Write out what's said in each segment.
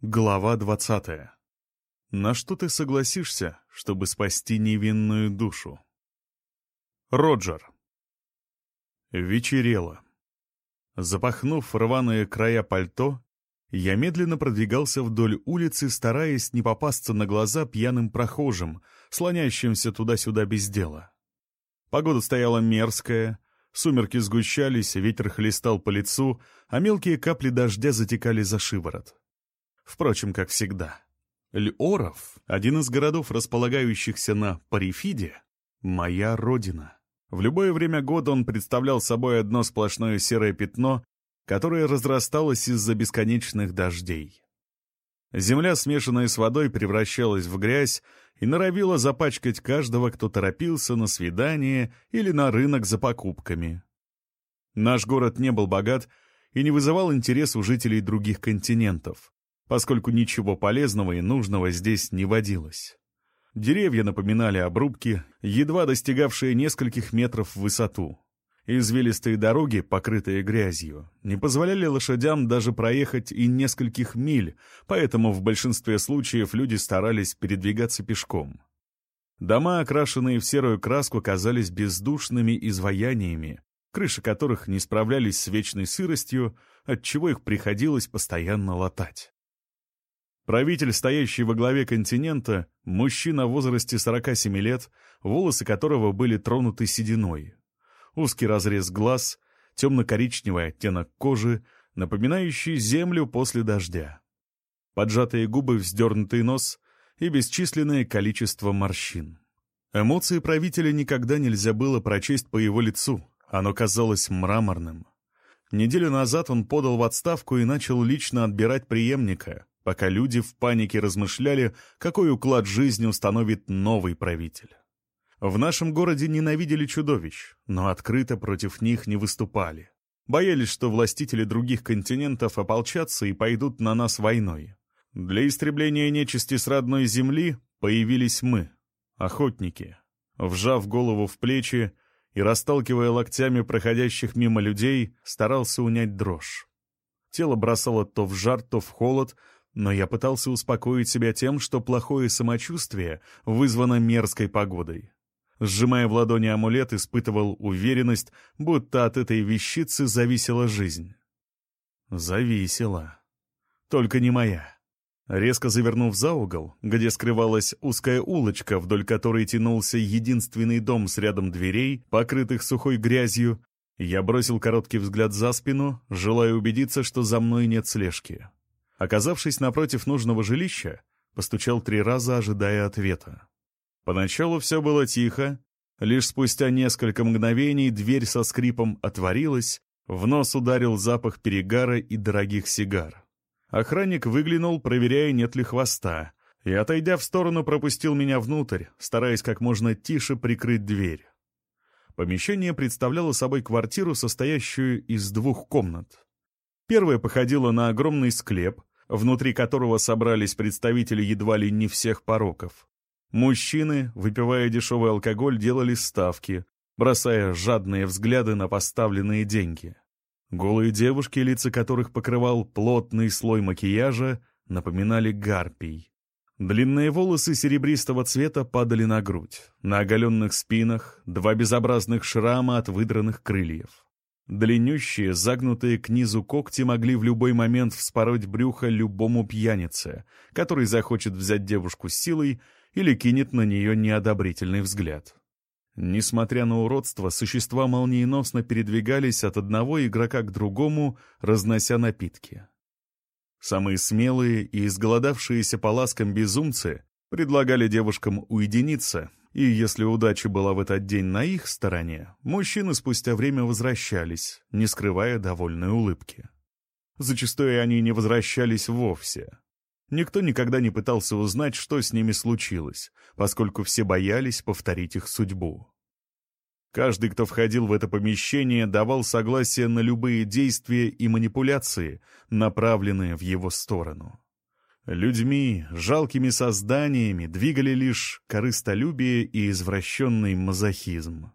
Глава двадцатая. На что ты согласишься, чтобы спасти невинную душу? Роджер. Вечерело. Запахнув рваные края пальто, я медленно продвигался вдоль улицы, стараясь не попасться на глаза пьяным прохожим, слоняющимся туда-сюда без дела. Погода стояла мерзкая, сумерки сгущались, ветер хлестал по лицу, а мелкие капли дождя затекали за шиворот. Впрочем, как всегда. Льоров, один из городов, располагающихся на Парифиде, моя родина. В любое время года он представлял собой одно сплошное серое пятно, которое разрасталось из-за бесконечных дождей. Земля, смешанная с водой, превращалась в грязь и норовила запачкать каждого, кто торопился на свидание или на рынок за покупками. Наш город не был богат и не вызывал интерес у жителей других континентов поскольку ничего полезного и нужного здесь не водилось. Деревья напоминали обрубки, едва достигавшие нескольких метров в высоту. Извилистые дороги, покрытые грязью, не позволяли лошадям даже проехать и нескольких миль, поэтому в большинстве случаев люди старались передвигаться пешком. Дома, окрашенные в серую краску, казались бездушными изваяниями, крыши которых не справлялись с вечной сыростью, отчего их приходилось постоянно латать. Правитель, стоящий во главе континента, мужчина в возрасте 47 лет, волосы которого были тронуты сединой. Узкий разрез глаз, темно-коричневый оттенок кожи, напоминающий землю после дождя. Поджатые губы, вздернутый нос и бесчисленное количество морщин. Эмоции правителя никогда нельзя было прочесть по его лицу, оно казалось мраморным. Неделю назад он подал в отставку и начал лично отбирать преемника, пока люди в панике размышляли, какой уклад жизни установит новый правитель. В нашем городе ненавидели чудовищ, но открыто против них не выступали. Боялись, что властители других континентов ополчатся и пойдут на нас войной. Для истребления нечисти с родной земли появились мы, охотники. Вжав голову в плечи и расталкивая локтями проходящих мимо людей, старался унять дрожь. Тело бросало то в жар, то в холод, но я пытался успокоить себя тем, что плохое самочувствие вызвано мерзкой погодой. Сжимая в ладони амулет, испытывал уверенность, будто от этой вещицы зависела жизнь. Зависела. Только не моя. Резко завернув за угол, где скрывалась узкая улочка, вдоль которой тянулся единственный дом с рядом дверей, покрытых сухой грязью, я бросил короткий взгляд за спину, желая убедиться, что за мной нет слежки. Оказавшись напротив нужного жилища, постучал три раза, ожидая ответа. Поначалу все было тихо, лишь спустя несколько мгновений дверь со скрипом отворилась, в нос ударил запах перегара и дорогих сигар. Охранник выглянул, проверяя, нет ли хвоста, и, отойдя в сторону, пропустил меня внутрь, стараясь как можно тише прикрыть дверь. Помещение представляло собой квартиру, состоящую из двух комнат. Первая походила на огромный склеп, внутри которого собрались представители едва ли не всех пороков. Мужчины, выпивая дешевый алкоголь, делали ставки, бросая жадные взгляды на поставленные деньги. Голые девушки, лица которых покрывал плотный слой макияжа, напоминали гарпий. Длинные волосы серебристого цвета падали на грудь. На оголенных спинах два безобразных шрама от выдранных крыльев. Длиннющие, загнутые к низу когти могли в любой момент вспороть брюхо любому пьянице, который захочет взять девушку силой или кинет на нее неодобрительный взгляд. Несмотря на уродство, существа молниеносно передвигались от одного игрока к другому, разнося напитки. Самые смелые и изголодавшиеся по ласкам безумцы предлагали девушкам уединиться и если удача была в этот день на их стороне, мужчины спустя время возвращались, не скрывая довольной улыбки. Зачастую они не возвращались вовсе. Никто никогда не пытался узнать, что с ними случилось, поскольку все боялись повторить их судьбу. Каждый, кто входил в это помещение, давал согласие на любые действия и манипуляции, направленные в его сторону. Людьми, жалкими созданиями двигали лишь корыстолюбие и извращенный мазохизм.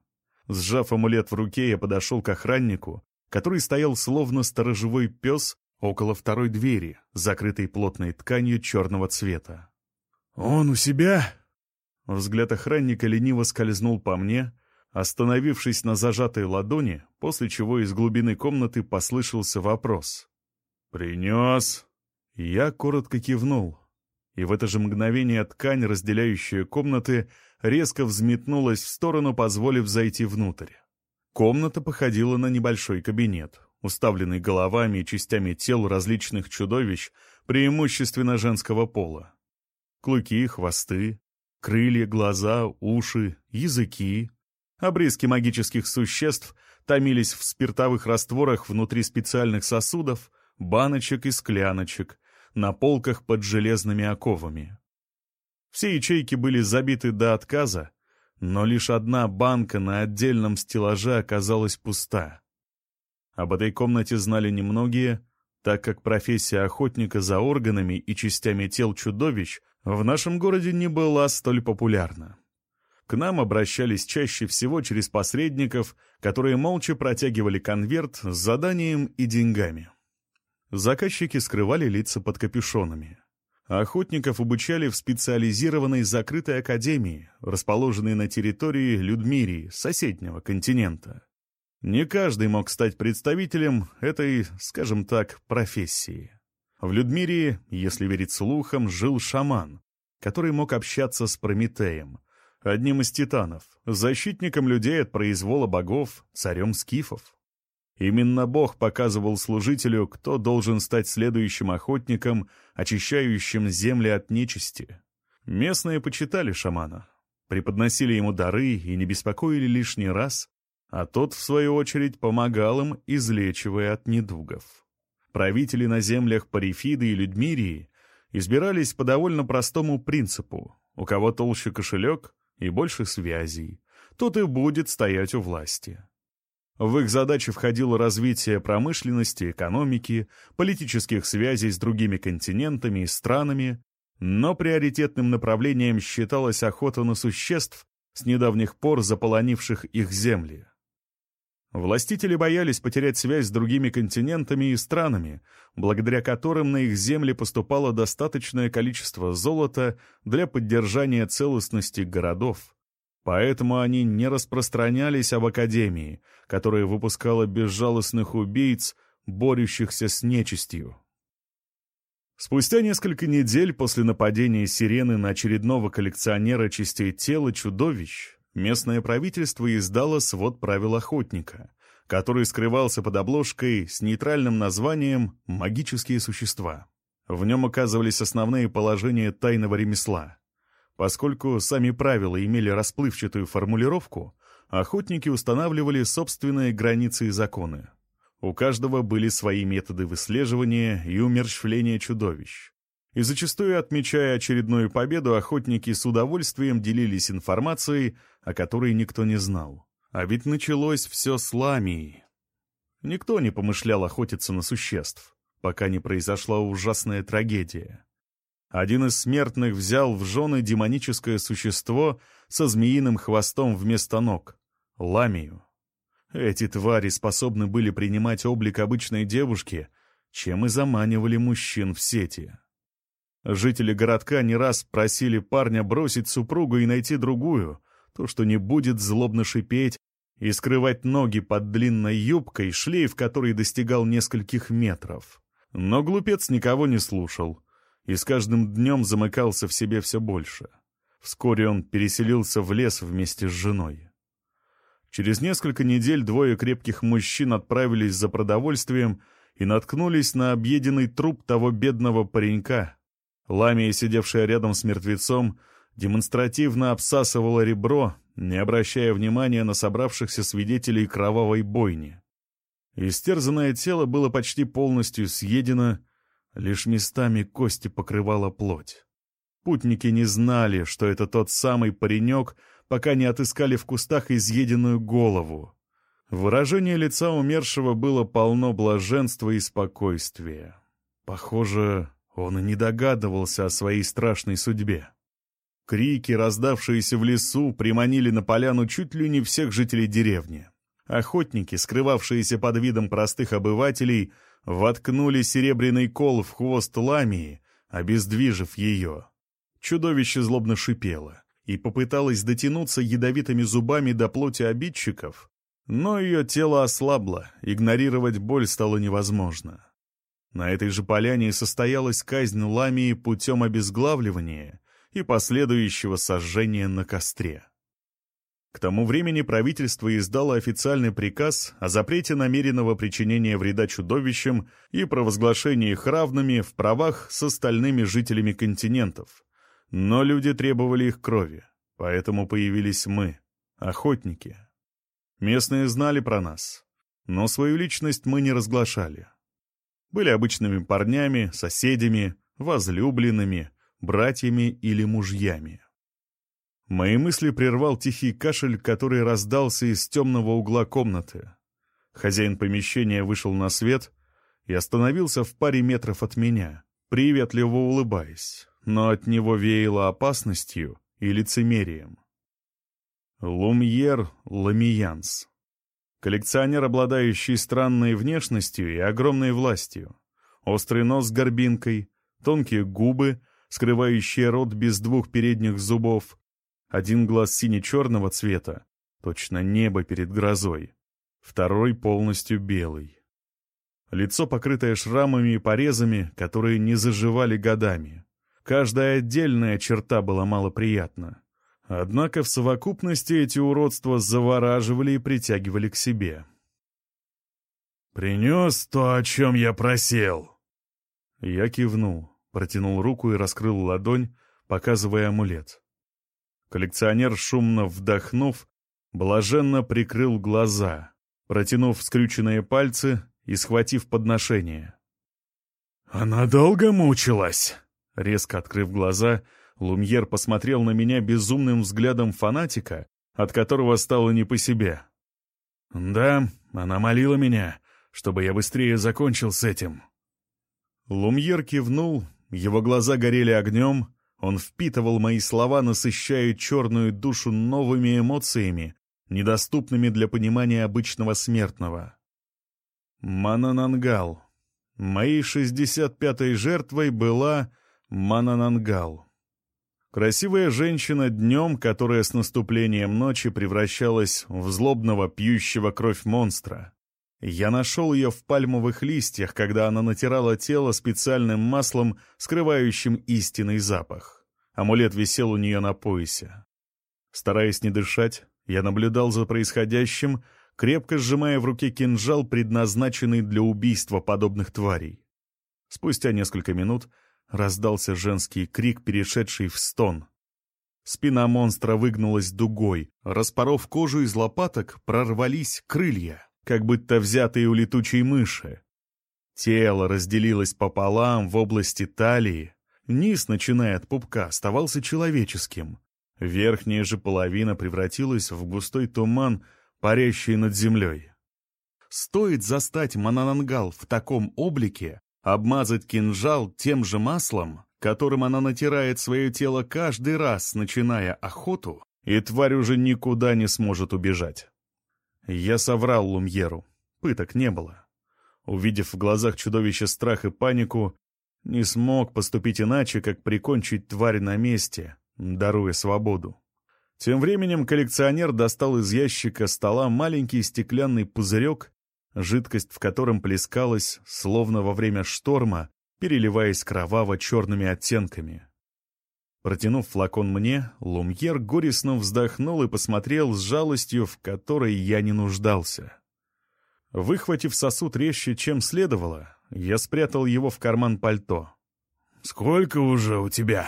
Сжав амулет в руке, я подошел к охраннику, который стоял словно сторожевой пес около второй двери, закрытой плотной тканью черного цвета. «Он у себя?» Взгляд охранника лениво скользнул по мне, остановившись на зажатой ладони, после чего из глубины комнаты послышался вопрос. «Принес?» Я коротко кивнул, и в это же мгновение ткань, разделяющая комнаты, резко взметнулась в сторону, позволив зайти внутрь. Комната походила на небольшой кабинет, уставленный головами и частями тел различных чудовищ, преимущественно женского пола. Клыки, хвосты, крылья, глаза, уши, языки. Обрезки магических существ томились в спиртовых растворах внутри специальных сосудов, баночек и скляночек, на полках под железными оковами. Все ячейки были забиты до отказа, но лишь одна банка на отдельном стеллаже оказалась пуста. Об этой комнате знали немногие, так как профессия охотника за органами и частями тел чудовищ в нашем городе не была столь популярна. К нам обращались чаще всего через посредников, которые молча протягивали конверт с заданием и деньгами. Заказчики скрывали лица под капюшонами. Охотников обучали в специализированной закрытой академии, расположенной на территории Людмирии, соседнего континента. Не каждый мог стать представителем этой, скажем так, профессии. В Людмирии, если верить слухам, жил шаман, который мог общаться с Прометеем, одним из титанов, защитником людей от произвола богов, царем скифов. Именно Бог показывал служителю, кто должен стать следующим охотником, очищающим земли от нечисти. Местные почитали шамана, преподносили ему дары и не беспокоили лишний раз, а тот, в свою очередь, помогал им, излечивая от недугов. Правители на землях Парифиды и Людмирии избирались по довольно простому принципу. У кого толще кошелек и больше связей, тот и будет стоять у власти. В их задачи входило развитие промышленности, экономики, политических связей с другими континентами и странами, но приоритетным направлением считалась охота на существ, с недавних пор заполонивших их земли. Властители боялись потерять связь с другими континентами и странами, благодаря которым на их земли поступало достаточное количество золота для поддержания целостности городов, Поэтому они не распространялись об Академии, которая выпускала безжалостных убийц, борющихся с нечистью. Спустя несколько недель после нападения сирены на очередного коллекционера частей тела чудовищ, местное правительство издало свод правил охотника, который скрывался под обложкой с нейтральным названием «Магические существа». В нем оказывались основные положения тайного ремесла — Поскольку сами правила имели расплывчатую формулировку, охотники устанавливали собственные границы и законы. У каждого были свои методы выслеживания и умерщвления чудовищ. И зачастую, отмечая очередную победу, охотники с удовольствием делились информацией, о которой никто не знал. А ведь началось все с ламии. Никто не помышлял охотиться на существ, пока не произошла ужасная трагедия. Один из смертных взял в жены демоническое существо со змеиным хвостом вместо ног — ламию. Эти твари способны были принимать облик обычной девушки, чем и заманивали мужчин в сети. Жители городка не раз просили парня бросить супругу и найти другую, то, что не будет злобно шипеть и скрывать ноги под длинной юбкой, шлейф которой достигал нескольких метров. Но глупец никого не слушал и с каждым днем замыкался в себе все больше. Вскоре он переселился в лес вместе с женой. Через несколько недель двое крепких мужчин отправились за продовольствием и наткнулись на объеденный труп того бедного паренька. Ламия, сидевшая рядом с мертвецом, демонстративно обсасывала ребро, не обращая внимания на собравшихся свидетелей кровавой бойни. Истерзанное тело было почти полностью съедено, Лишь местами кости покрывала плоть. Путники не знали, что это тот самый паренек, пока не отыскали в кустах изъеденную голову. Выражение лица умершего было полно блаженства и спокойствия. Похоже, он и не догадывался о своей страшной судьбе. Крики, раздавшиеся в лесу, приманили на поляну чуть ли не всех жителей деревни. Охотники, скрывавшиеся под видом простых обывателей, воткнули серебряный кол в хвост ламии, обездвижив ее. Чудовище злобно шипело и попыталось дотянуться ядовитыми зубами до плоти обидчиков, но ее тело ослабло, игнорировать боль стало невозможно. На этой же поляне состоялась казнь ламии путем обезглавливания и последующего сожжения на костре. К тому времени правительство издало официальный приказ о запрете намеренного причинения вреда чудовищам и провозглашении их равными в правах с остальными жителями континентов. Но люди требовали их крови, поэтому появились мы, охотники. Местные знали про нас, но свою личность мы не разглашали. Были обычными парнями, соседями, возлюбленными, братьями или мужьями. Мои мысли прервал тихий кашель, который раздался из темного угла комнаты. Хозяин помещения вышел на свет и остановился в паре метров от меня, приветливо улыбаясь, но от него веяло опасностью и лицемерием. Лумьер Ламиянс. Коллекционер, обладающий странной внешностью и огромной властью. Острый нос с горбинкой, тонкие губы, скрывающие рот без двух передних зубов, один глаз сине-черного цвета, точно небо перед грозой. Второй полностью белый. Лицо, покрытое шрамами и порезами, которые не заживали годами. Каждая отдельная черта была малоприятна. Однако в совокупности эти уродства завораживали и притягивали к себе. «Принес то, о чем я просил!» Я кивнул, протянул руку и раскрыл ладонь, показывая амулет. Коллекционер, шумно вдохнув, блаженно прикрыл глаза, протянув скрюченные пальцы и схватив подношение. «Она долго мучилась?» Резко открыв глаза, Лумьер посмотрел на меня безумным взглядом фанатика, от которого стало не по себе. «Да, она молила меня, чтобы я быстрее закончил с этим». Лумьер кивнул, его глаза горели огнем, он впитывал мои слова, насыщая черную душу новыми эмоциями, недоступными для понимания обычного смертного. Мананангал. Моей шестьдесят пятой жертвой была Мананангал. Красивая женщина днем, которая с наступлением ночи превращалась в злобного пьющего кровь монстра. Я нашел ее в пальмовых листьях, когда она натирала тело специальным маслом, скрывающим истинный запах. Амулет висел у нее на поясе. Стараясь не дышать, я наблюдал за происходящим, крепко сжимая в руке кинжал, предназначенный для убийства подобных тварей. Спустя несколько минут раздался женский крик, перешедший в стон. Спина монстра выгнулась дугой, распоров кожу из лопаток, прорвались крылья как будто взятые у летучей мыши. Тело разделилось пополам в области талии, низ, начиная от пупка, оставался человеческим. Верхняя же половина превратилась в густой туман, парящий над землей. Стоит застать Мананангал в таком облике, обмазать кинжал тем же маслом, которым она натирает свое тело каждый раз, начиная охоту, и тварь уже никуда не сможет убежать. Я соврал Лумьеру. Пыток не было. Увидев в глазах чудовища страх и панику, не смог поступить иначе, как прикончить тварь на месте, даруя свободу. Тем временем коллекционер достал из ящика стола маленький стеклянный пузырек, жидкость в котором плескалась, словно во время шторма, переливаясь кроваво-черными оттенками. Протянув флакон мне, Лумьер горестно вздохнул и посмотрел с жалостью, в которой я не нуждался. Выхватив сосуд резче, чем следовало, я спрятал его в карман пальто. «Сколько уже у тебя?»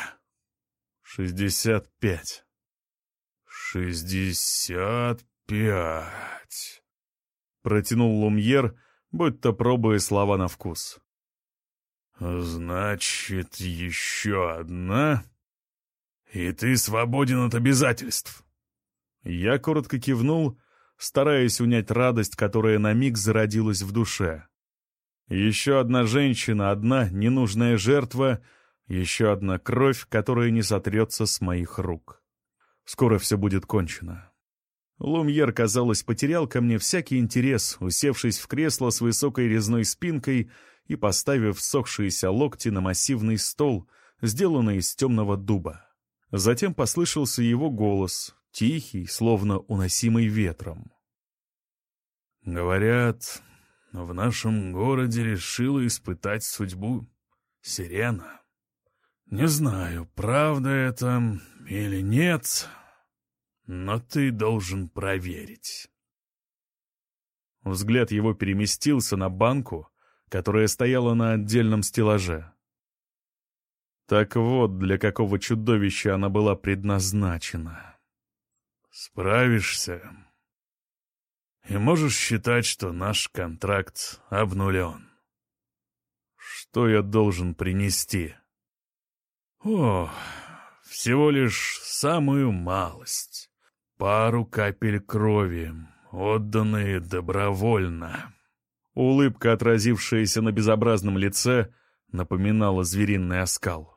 «Шестьдесят пять». «Шестьдесят пять», — протянул Лумьер, будто пробуя слова на вкус. «Значит, еще одна?» «И ты свободен от обязательств!» Я коротко кивнул, стараясь унять радость, которая на миг зародилась в душе. Еще одна женщина, одна ненужная жертва, еще одна кровь, которая не сотрется с моих рук. Скоро все будет кончено. Лумьер, казалось, потерял ко мне всякий интерес, усевшись в кресло с высокой резной спинкой и поставив сохшиеся локти на массивный стол, сделанный из темного дуба. Затем послышался его голос, тихий, словно уносимый ветром. «Говорят, в нашем городе решила испытать судьбу сирена. Не знаю, правда это или нет, но ты должен проверить». Взгляд его переместился на банку, которая стояла на отдельном стеллаже. Так вот, для какого чудовища она была предназначена. Справишься. И можешь считать, что наш контракт обнулен. Что я должен принести? О, всего лишь самую малость. Пару капель крови, отданные добровольно. Улыбка, отразившаяся на безобразном лице, напоминала звериный оскал.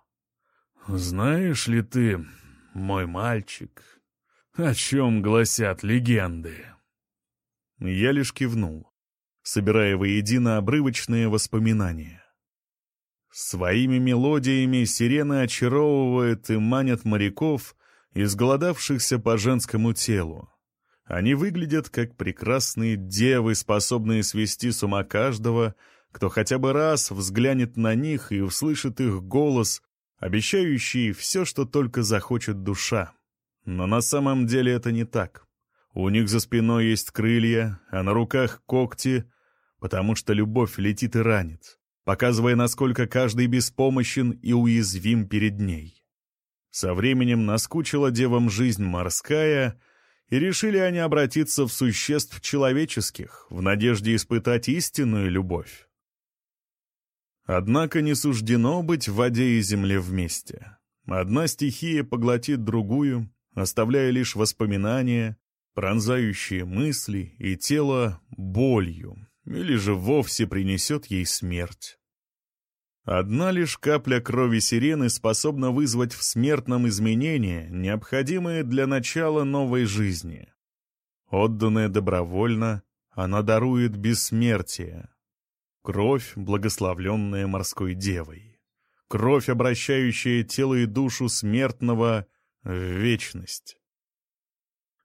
«Знаешь ли ты, мой мальчик, о чем гласят легенды?» Я лишь кивнул, собирая воедино обрывочные воспоминания. Своими мелодиями сирены очаровывают и манят моряков, изголодавшихся по женскому телу. Они выглядят как прекрасные девы, способные свести с ума каждого, кто хотя бы раз взглянет на них и услышит их голос, обещающий все, что только захочет душа. Но на самом деле это не так. У них за спиной есть крылья, а на руках когти, потому что любовь летит и ранит, показывая, насколько каждый беспомощен и уязвим перед ней. Со временем наскучила девам жизнь морская, и решили они обратиться в существ человеческих, в надежде испытать истинную любовь. Однако не суждено быть в воде и земле вместе. Одна стихия поглотит другую, оставляя лишь воспоминания, пронзающие мысли и тело болью, или же вовсе принесет ей смерть. Одна лишь капля крови сирены способна вызвать в смертном изменения, необходимые для начала новой жизни. Отданная добровольно, она дарует бессмертие, Кровь, благословленная морской девой. Кровь, обращающая тело и душу смертного в вечность.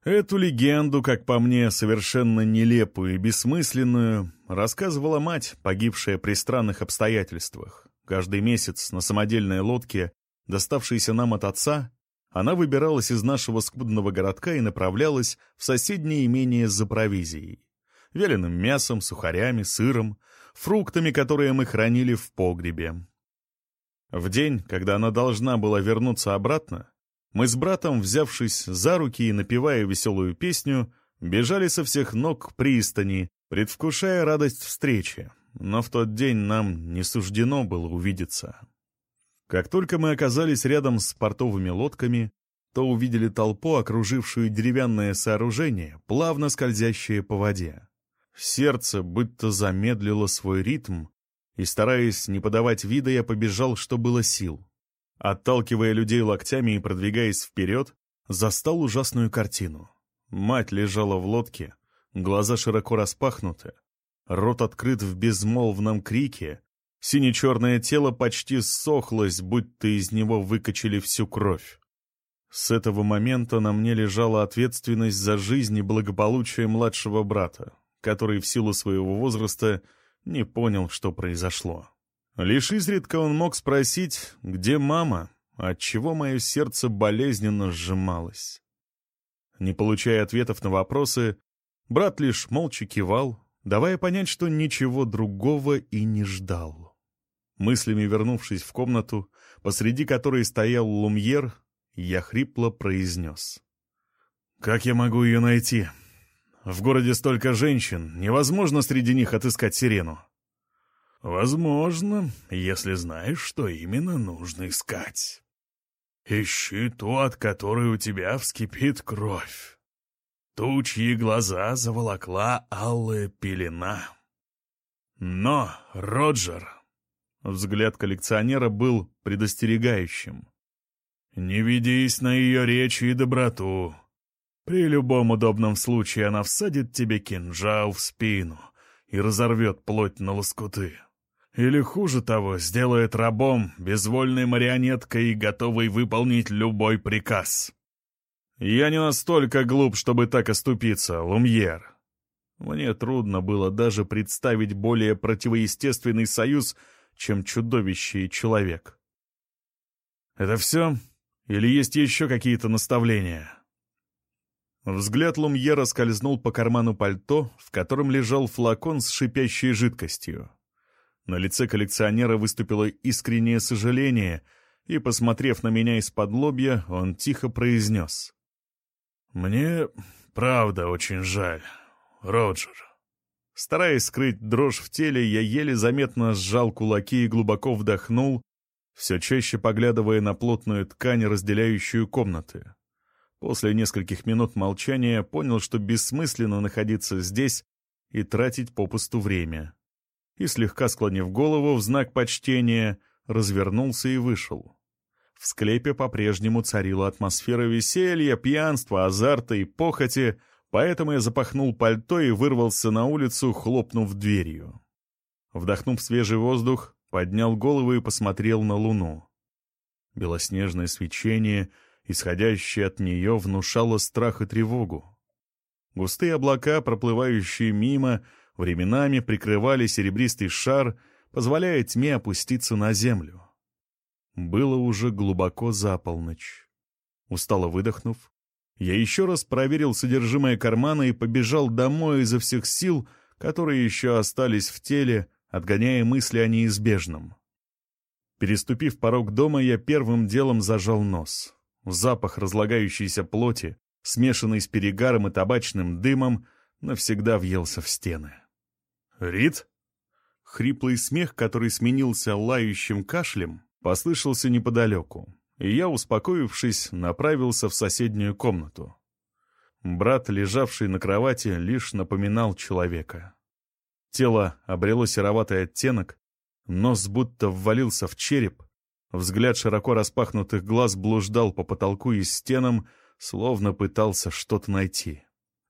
Эту легенду, как по мне, совершенно нелепую и бессмысленную, рассказывала мать, погибшая при странных обстоятельствах. Каждый месяц на самодельной лодке, доставшейся нам от отца, она выбиралась из нашего скудного городка и направлялась в соседнее имение за провизией. Вяленым мясом, сухарями, сыром — фруктами, которые мы хранили в погребе. В день, когда она должна была вернуться обратно, мы с братом, взявшись за руки и напевая веселую песню, бежали со всех ног к пристани, предвкушая радость встречи, но в тот день нам не суждено было увидеться. Как только мы оказались рядом с портовыми лодками, то увидели толпу, окружившую деревянное сооружение, плавно скользящее по воде. Сердце будто замедлило свой ритм, и, стараясь не подавать вида, я побежал, что было сил. Отталкивая людей локтями и продвигаясь вперед, застал ужасную картину. Мать лежала в лодке, глаза широко распахнуты, рот открыт в безмолвном крике, сине-черное тело почти ссохлось, будто из него выкачали всю кровь. С этого момента на мне лежала ответственность за жизнь и благополучие младшего брата который в силу своего возраста не понял, что произошло. Лишь изредка он мог спросить, где мама, отчего мое сердце болезненно сжималось. Не получая ответов на вопросы, брат лишь молча кивал, давая понять, что ничего другого и не ждал. Мыслями вернувшись в комнату, посреди которой стоял Лумьер, я хрипло произнес. «Как я могу ее найти?» В городе столько женщин, невозможно среди них отыскать сирену. Возможно, если знаешь, что именно нужно искать. Ищи ту, от которой у тебя вскипит кровь. Ту, чьи глаза заволокла алая пелена. Но, Роджер... Взгляд коллекционера был предостерегающим. «Не ведись на ее речи и доброту. При любом удобном случае она всадит тебе кинжал в спину и разорвет плоть на лоскуты. Или хуже того, сделает рабом, безвольной марионеткой и готовой выполнить любой приказ. Я не настолько глуп, чтобы так оступиться, Лумьер. Мне трудно было даже представить более противоестественный союз, чем чудовище и человек. Это все? Или есть еще какие-то наставления? Взгляд Лумьера скользнул по карману пальто, в котором лежал флакон с шипящей жидкостью. На лице коллекционера выступило искреннее сожаление, и, посмотрев на меня из-под лобья, он тихо произнес. «Мне правда очень жаль, Роджер». Стараясь скрыть дрожь в теле, я еле заметно сжал кулаки и глубоко вдохнул, все чаще поглядывая на плотную ткань, разделяющую комнаты. После нескольких минут молчания понял, что бессмысленно находиться здесь и тратить попусту время. И, слегка склонив голову в знак почтения, развернулся и вышел. В склепе по-прежнему царила атмосфера веселья, пьянства, азарта и похоти, поэтому я запахнул пальто и вырвался на улицу, хлопнув дверью. Вдохнув свежий воздух, поднял голову и посмотрел на луну. Белоснежное свечение — исходящее от нее, внушало страх и тревогу. Густые облака, проплывающие мимо, временами прикрывали серебристый шар, позволяя тьме опуститься на землю. Было уже глубоко за полночь. Устало выдохнув, я еще раз проверил содержимое кармана и побежал домой изо всех сил, которые еще остались в теле, отгоняя мысли о неизбежном. Переступив порог дома, я первым делом зажал нос. Запах разлагающейся плоти, смешанный с перегаром и табачным дымом, навсегда въелся в стены. «Рит?» Хриплый смех, который сменился лающим кашлем, послышался неподалеку, и я, успокоившись, направился в соседнюю комнату. Брат, лежавший на кровати, лишь напоминал человека. Тело обрело сероватый оттенок, нос будто ввалился в череп, Взгляд широко распахнутых глаз блуждал по потолку и стенам, словно пытался что-то найти.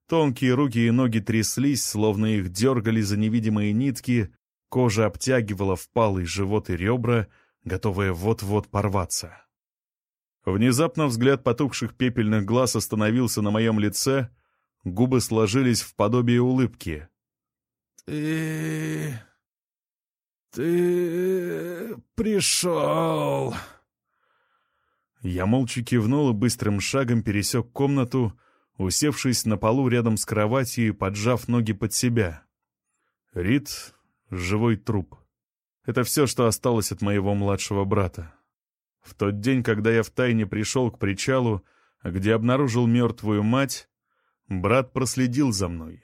Тонкие руки и ноги тряслись, словно их дергали за невидимые нитки, кожа обтягивала впалый живот и ребра, готовые вот-вот порваться. Внезапно взгляд потухших пепельных глаз остановился на моем лице, губы сложились в подобие улыбки. «Ты...» «Ты пришел!» Я молча кивнул и быстрым шагом пересек комнату, усевшись на полу рядом с кроватью и поджав ноги под себя. Рид — живой труп. Это все, что осталось от моего младшего брата. В тот день, когда я втайне пришел к причалу, где обнаружил мертвую мать, брат проследил за мной.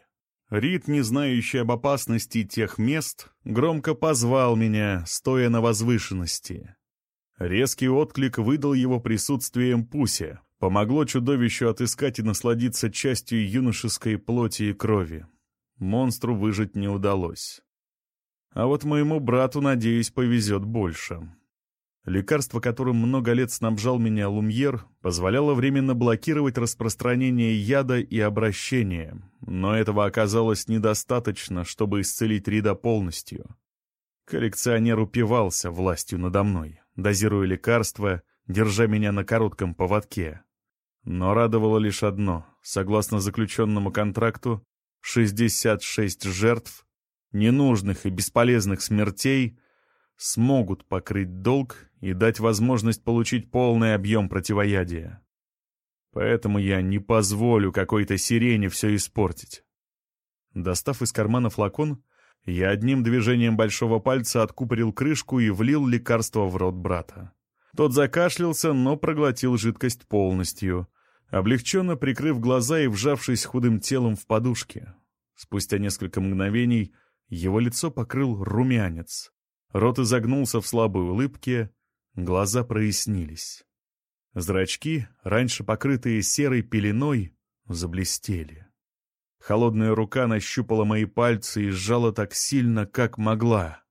Рид, не знающий об опасности тех мест, громко позвал меня, стоя на возвышенности. Резкий отклик выдал его присутствием Пуся, помогло чудовищу отыскать и насладиться частью юношеской плоти и крови. Монстру выжить не удалось. А вот моему брату, надеюсь, повезет больше. Лекарство, которым много лет снабжал меня Лумьер, позволяло временно блокировать распространение яда и обращения, но этого оказалось недостаточно, чтобы исцелить Рида полностью. Коллекционер упивался властью надо мной, дозируя лекарства, держа меня на коротком поводке. Но радовало лишь одно. Согласно заключенному контракту, 66 жертв, ненужных и бесполезных смертей — смогут покрыть долг и дать возможность получить полный объем противоядия. Поэтому я не позволю какой-то сирене все испортить. Достав из кармана флакон, я одним движением большого пальца откупорил крышку и влил лекарство в рот брата. Тот закашлялся, но проглотил жидкость полностью, облегченно прикрыв глаза и вжавшись худым телом в подушке. Спустя несколько мгновений его лицо покрыл румянец. Рот изогнулся в слабой улыбке, глаза прояснились. Зрачки, раньше покрытые серой пеленой, заблестели. Холодная рука нащупала мои пальцы и сжала так сильно, как могла.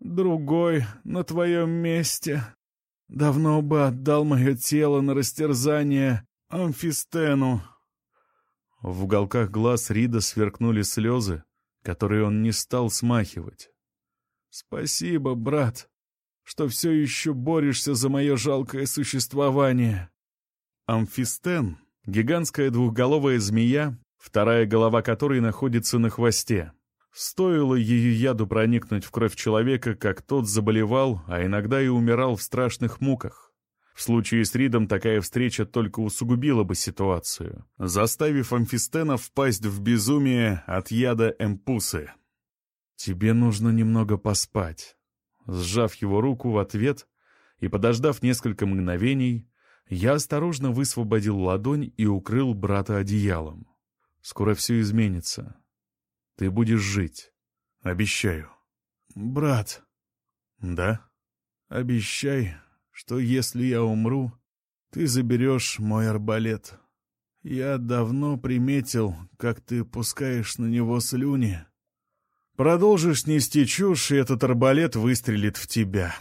«Другой на твоем месте давно бы отдал мое тело на растерзание Амфистену!» В уголках глаз Рида сверкнули слезы, которые он не стал смахивать. «Спасибо, брат, что все еще борешься за мое жалкое существование». Амфистен — гигантская двухголовая змея, вторая голова которой находится на хвосте. Стоило ее яду проникнуть в кровь человека, как тот заболевал, а иногда и умирал в страшных муках. В случае с Ридом такая встреча только усугубила бы ситуацию, заставив амфистена впасть в безумие от яда эмпусы. «Тебе нужно немного поспать». Сжав его руку в ответ и подождав несколько мгновений, я осторожно высвободил ладонь и укрыл брата одеялом. «Скоро все изменится. Ты будешь жить. Обещаю». «Брат». «Да?» «Обещай, что если я умру, ты заберешь мой арбалет. Я давно приметил, как ты пускаешь на него слюни. Продолжишь нести чушь, и этот арбалет выстрелит в тебя.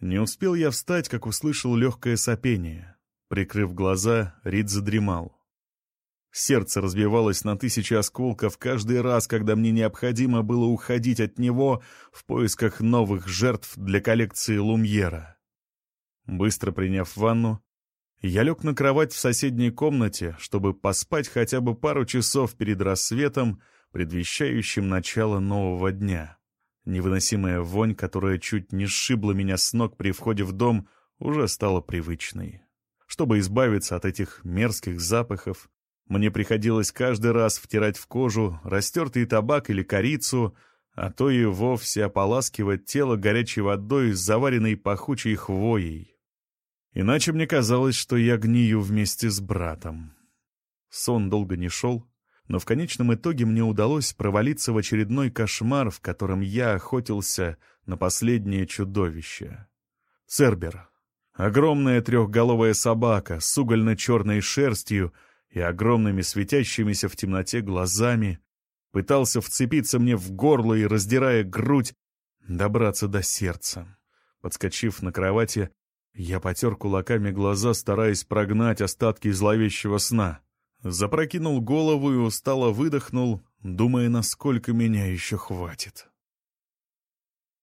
Не успел я встать, как услышал легкое сопение. Прикрыв глаза, Рид задремал. Сердце разбивалось на тысячи осколков каждый раз, когда мне необходимо было уходить от него в поисках новых жертв для коллекции Лумьера. Быстро приняв ванну, я лег на кровать в соседней комнате, чтобы поспать хотя бы пару часов перед рассветом, предвещающим начало нового дня. Невыносимая вонь, которая чуть не сшибла меня с ног при входе в дом, уже стала привычной. Чтобы избавиться от этих мерзких запахов, мне приходилось каждый раз втирать в кожу растертый табак или корицу, а то и вовсе ополаскивать тело горячей водой с заваренной пахучей хвоей. Иначе мне казалось, что я гнию вместе с братом. Сон долго не шел, но в конечном итоге мне удалось провалиться в очередной кошмар, в котором я охотился на последнее чудовище. Цербер. Огромная трехголовая собака с угольно-черной шерстью и огромными светящимися в темноте глазами пытался вцепиться мне в горло и, раздирая грудь, добраться до сердца. Подскочив на кровати, я потер кулаками глаза, стараясь прогнать остатки зловещего сна. Запрокинул голову и устало выдохнул, думая, насколько меня еще хватит.